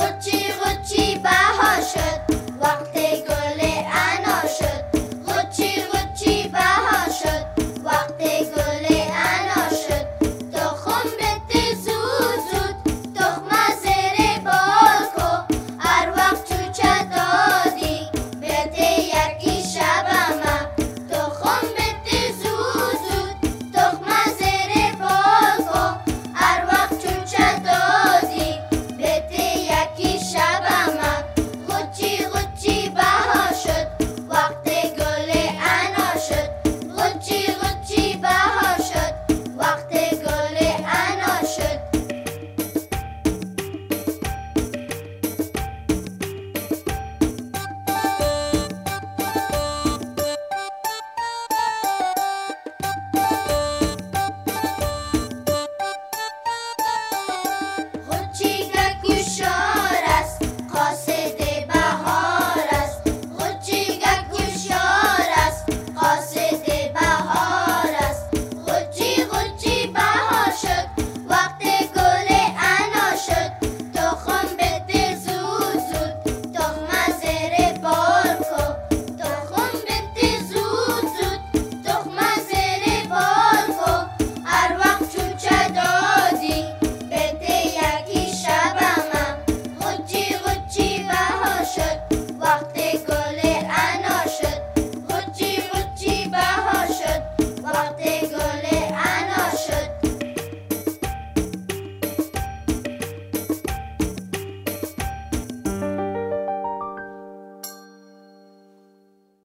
Vou